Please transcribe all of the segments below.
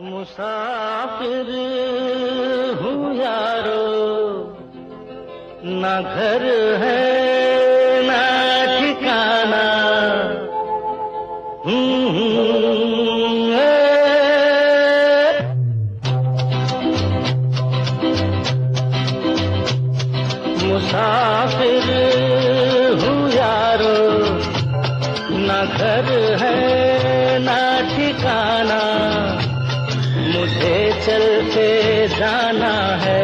मुसाफिर हूँ यारो, न घर है, न ठिकाना। मुसाफिर हूँ यारो, न घर है, न ठिकाना मुझे चलते जाना है।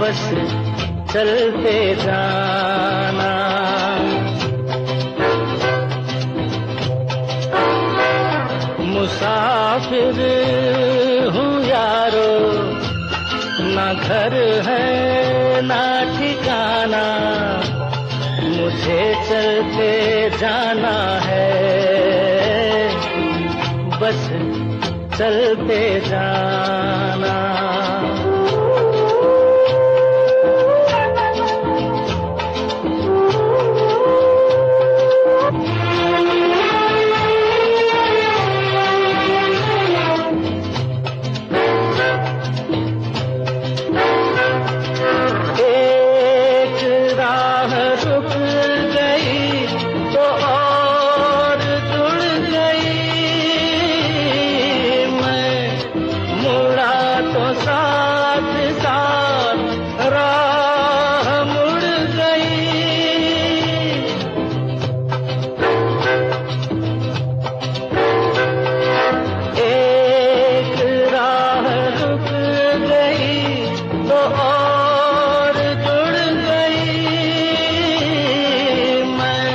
बस चलते जाना। मुसाफिर हूँ यारो, ना घर है, ना ठिकाना। मुझे चलते जाना है। बस चलते जाना। तो और जुड़ गई। मैं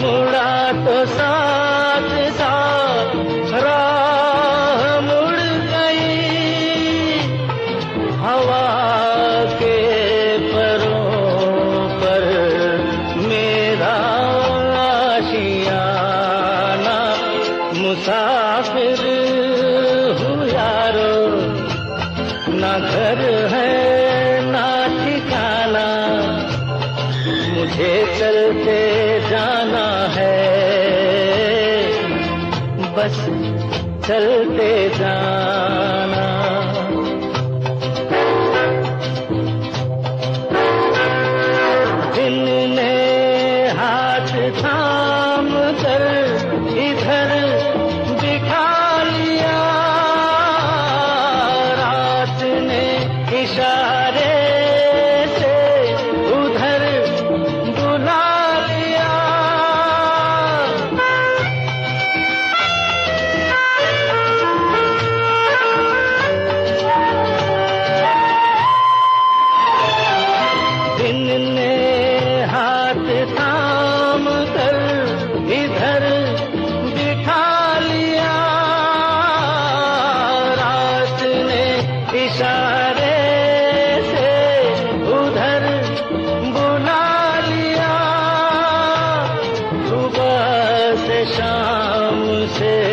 मुड़ा तो साथ साथ राह मुड़ गई। हवा के परों पर मेरा आशियाना मुसाफिर हूँ यारो। ना घर मुझे चलते जाना है। बस चलते जाना। दिन ने हाथ थाम कर इधर दिखा लिया। रात ने इशारे दिन ने हाथ थाम कर इधर बिठा लिया। रात ने इशारे से उधर बुला लिया। सुबह से शाम से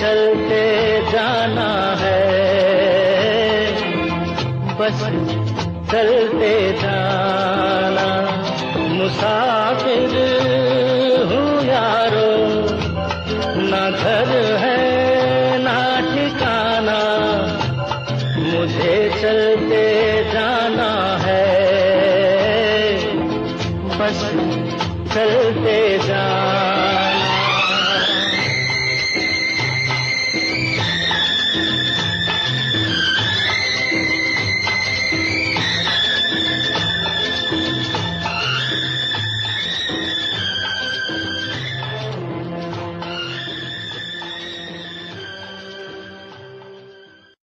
चलते जाना है। बस चलते जाना। मुसाफिर हूँ यारो, ना घर है, ना ठिकाना। मुझे चलते जाना है। बस चलते जाना।